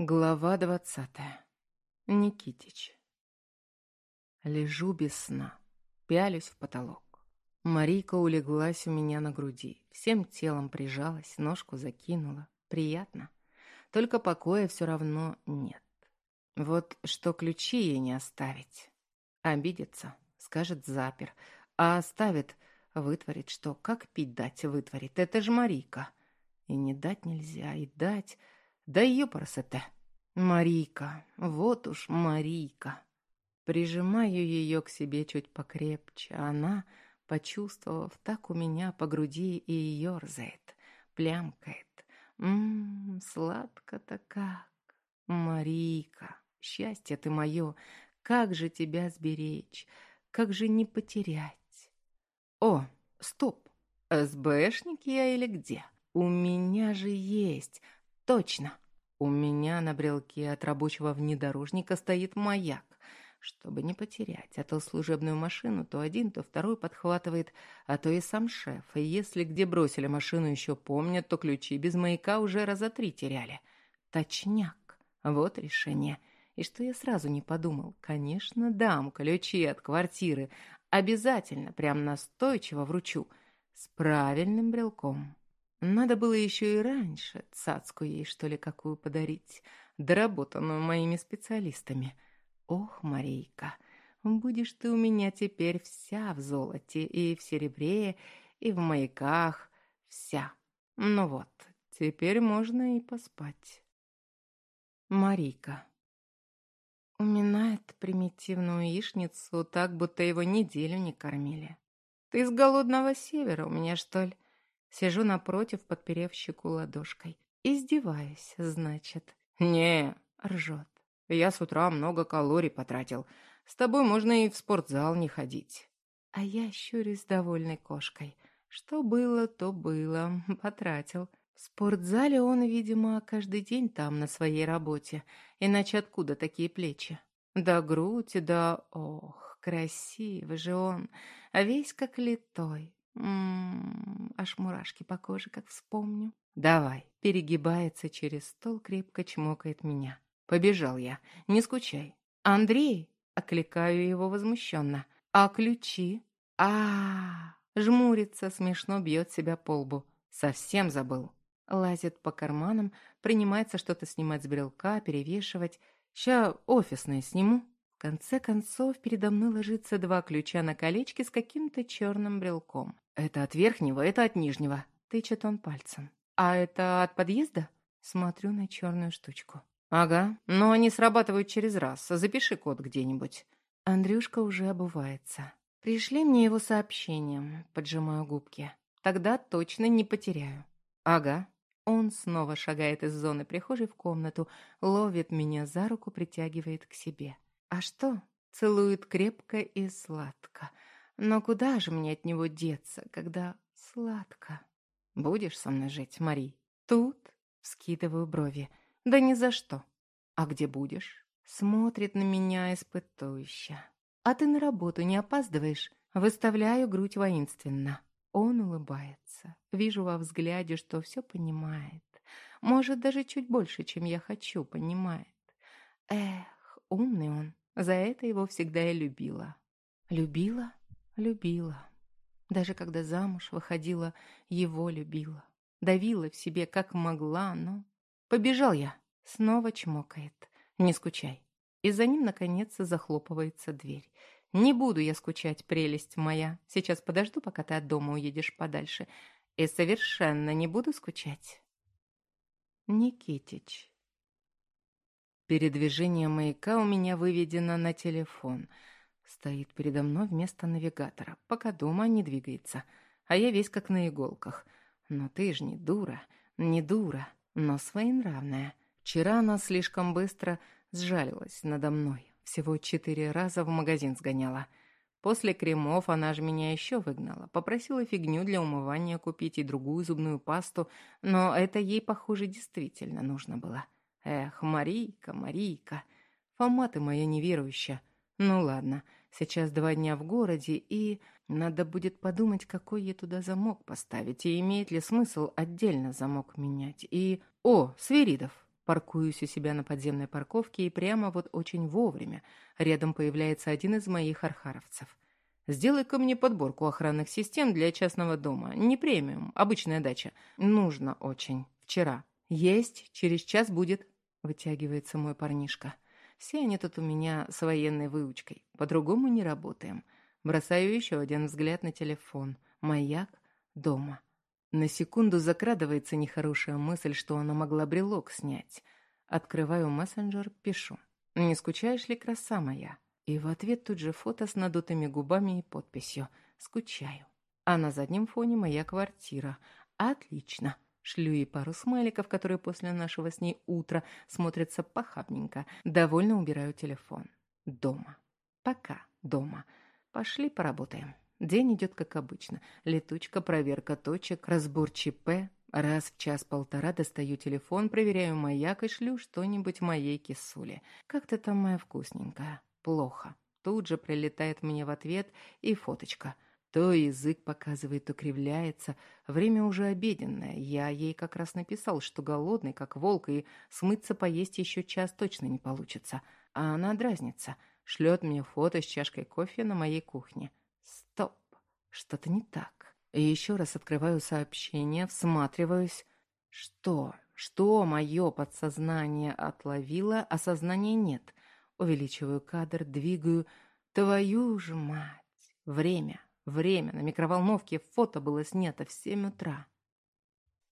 Глава двадцатая. Никитич. Лежу без сна, пялюсь в потолок. Марийка улеглась у меня на груди, всем телом прижалась, ножку закинула. Приятно. Только покоя все равно нет. Вот что ключи ей не оставить. Обидится, скажет запер, а оставит, вытворит что, как пить дать вытворит. Это же Марийка. И не дать нельзя, и дать... Да ее парасете. Марийка, вот уж Марийка. Прижимаю ее к себе чуть покрепче, она, почувствовав, так у меня по груди и ерзает, плямкает. Ммм, сладко-то как. Марийка, счастье ты мое, как же тебя сберечь, как же не потерять. О, стоп, СБшник я или где? У меня же есть Точно. У меня на брелке от рабочего внедорожника стоит маяк, чтобы не потерять, а то служебную машину то один, то второй подхватывает, а то и сам шеф. И если где бросили машину еще помнят, то ключи без маяка уже раза три теряли. Точняк. Вот решение. И что я сразу не подумал. Конечно, дам ключи от квартиры. Обязательно, прям настойчиво вручу. С правильным брелком. Надо было еще и раньше цацку ей, что ли, какую подарить, доработанную моими специалистами. Ох, Марейка, будешь ты у меня теперь вся в золоте и в серебре, и в маяках, вся. Ну вот, теперь можно и поспать. Марийка. Уминает примитивную яичницу так, будто его неделю не кормили. Ты из голодного севера у меня, что ли? Сижу напротив, подперев щеку ладошкой. Издеваюсь, значит. «Не», — ржет. «Я с утра много калорий потратил. С тобой можно и в спортзал не ходить». А я щурюсь довольной кошкой. Что было, то было. Потратил. В спортзале он, видимо, каждый день там, на своей работе. Иначе откуда такие плечи? Да грудь, да... Ох, красивый же он. А весь как литой. Ммм, аж мурашки по коже, как вспомню. Давай, перегибается через стол, крепко чмокает меня. Побежал я, не скучай. Андрей, окликаю его возмущенно. А ключи? а, -а, -а жмурится, смешно бьет себя по лбу. Совсем забыл. Лазит по карманам, принимается что-то снимать с брелка, перевешивать. Ща офисное сниму. Конце концов, передо мной ложится два ключа на колечке с каким-то черным брелком. «Это от верхнего, это от нижнего», — тычет он пальцем. «А это от подъезда?» Смотрю на черную штучку. «Ага, но они срабатывают через раз. Запиши код где-нибудь». Андрюшка уже обувается. «Пришли мне его сообщением», — поджимаю губки. «Тогда точно не потеряю». «Ага». Он снова шагает из зоны прихожей в комнату, ловит меня за руку, притягивает к себе. «А что?» Целует крепко и сладко. Но куда же мне от него деться, когда сладко? Будешь со мной жить, Мари? Тут? Скидываю брови. Да ни за что. А где будешь? Смотрит на меня испытующе. А ты на работу не опаздываешь? Выставляю грудь воинственно. Он улыбается. Вижу во взгляде, что все понимает. Может, даже чуть больше, чем я хочу, понимает. Эх, умный он. За это его всегда я любила. Любила? Любила. Даже когда замуж выходила, его любила. Давила в себе, как могла, но... Побежал я. Снова чмокает. Не скучай. И за ним, наконец, захлопывается дверь. Не буду я скучать, прелесть моя. Сейчас подожду, пока ты от дома уедешь подальше. И совершенно не буду скучать. Никитич. Передвижение маяка у меня выведено на телефон — Стоит передо мной вместо навигатора, пока дома не двигается, а я весь как на иголках. Но ты ж не дура, не дура, но своенравная. Вчера она слишком быстро сжалилась надо мной. Всего четыре раза в магазин сгоняла. После кремов она же меня еще выгнала. Попросила фигню для умывания купить и другую зубную пасту, но это ей, похоже, действительно нужно было. Эх, Марийка, Марийка, Фома ты моя неверующая. Ну ладно, Сейчас два дня в городе, и надо будет подумать, какой ей туда замок поставить, и имеет ли смысл отдельно замок менять. И... О, Свиридов! Паркуюсь у себя на подземной парковке и прямо вот очень вовремя. Рядом появляется один из моих архаровцев. «Сделай-ка мне подборку охранных систем для частного дома. Не премиум, обычная дача. Нужно очень. Вчера. Есть, через час будет», — вытягивается мой парнишка. «Все они тут у меня с военной выучкой. По-другому не работаем». Бросаю еще один взгляд на телефон. Маяк дома. На секунду закрадывается нехорошая мысль, что она могла брелок снять. Открываю мессенджер, пишу. «Не скучаешь ли, краса моя?» И в ответ тут же фото с надутыми губами и подписью «Скучаю». А на заднем фоне моя квартира. Отлично. Шлю ей пару смайликов, которые после нашего с ней утра смотрятся похабненько. Довольно убираю телефон. Дома. Пока дома. Пошли поработаем. День идет как обычно. Летучка, проверка точек, разбор ЧП. Раз в час-полтора достаю телефон, проверяю маяк и шлю что-нибудь моей кисуле. Как-то там моя вкусненькая. Плохо. Тут же прилетает мне в ответ и фоточка. То язык показывает, то кривляется. Время уже обеденное. Я ей как раз написал, что голодный, как волк, и смыться поесть еще час точно не получится. А она дразнится. Шлет мне фото с чашкой кофе на моей кухне. Стоп, что-то не так. И еще раз открываю сообщение, всматриваюсь. Что? Что мое подсознание отловило, а сознания нет? Увеличиваю кадр, двигаю. Твою же мать! Время, время. На микроволновке фото было снято в семь утра.